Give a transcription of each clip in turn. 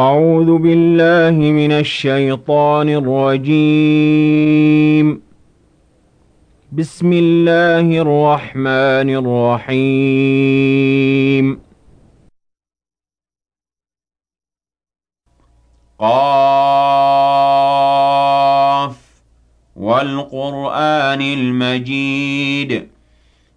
أعوذ بالله من الشيطان الرجيم. بسم الله الرحمن الرحيم. قاف والقرآن المجيد.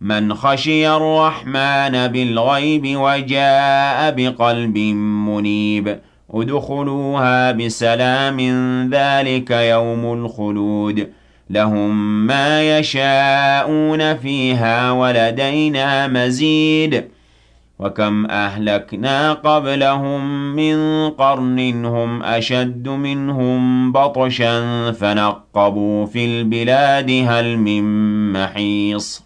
مَّنْ خَشِيَ الرَّحْمَٰنَ بِالْغَيْبِ وَجَاءَ بِقَلْبٍ مُّنِيبٍ. ادْخُلُوهَا بِسَلَامٍ ذَٰلِكَ يَوْمُ الْخُلُودِ. لَهُم مَّا يَشَاءُونَ فِيهَا وَلَدَيْنَا مَزِيدٌ. وكم أهلكنا قبلهم من قرن هم أشد منهم بطشا فنقبوا في البلاد هل من محيص.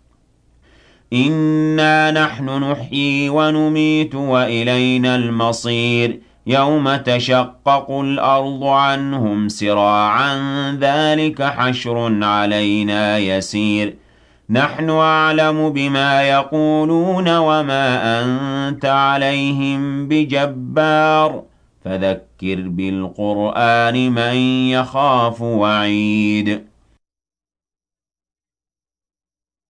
إنا نحن نحيي ونميت وإلينا المصير يوم تشقق الأرض عنهم سراعا ذلك حشر علينا يسير نحن أعلم بما يقولون وما أنت عليهم بجبار فذكر بالقرآن من يخاف وعيد